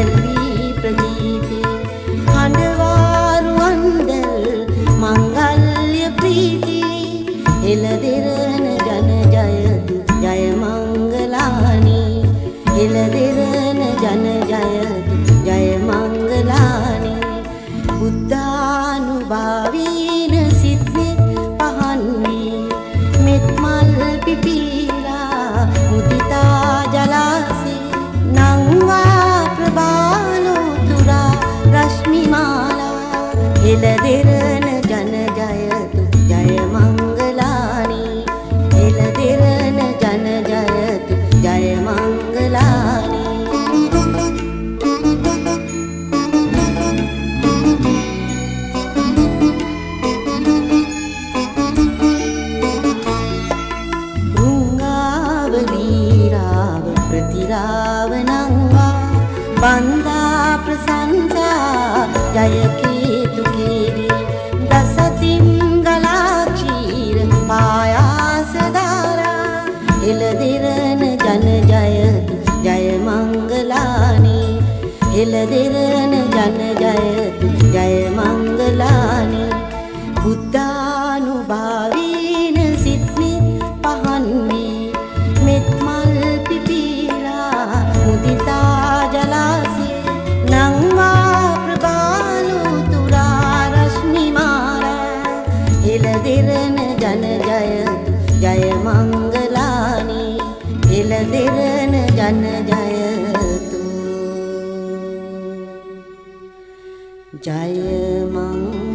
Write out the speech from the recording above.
අඳුරේ දැල්වී ප්‍රදීපේ හඬවාරු අන්දල් මංගල්‍ය ප්‍රීති එළදෙරන ජන ජයතු ජය මංගලානී. එළදෙරන ජන ජයතු ජය මංගලානී. බුද්ධානුභාවීන සිත්නෙත් පහන්වී මෙත්මල් පිපීලා රශ්මිමාලා එලදෙරන ජන ජයතු ජයමංගලානී එලදෙරන ජන ජයතු ජයමංගලානී ෘංගාවලීරාව ප්‍රතිරාවනංවා. බන්ධා ප්‍රසංසා ජයකේතුකේදී එලදෙරන ජන ජයතු ජයමංගලානී බුද්ධානුභාවීන සිත්නෙත් පහන්වී මෙත්මල් පිපීලා මුදිතා ජලාසේ. නංවා ප්‍රබාලුතුරා රශ්මිමාරා එලදෙරන ජන ජයතු ජයමංගලානී එලදෙරන ජන ජයතු ජය මං